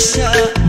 Russia.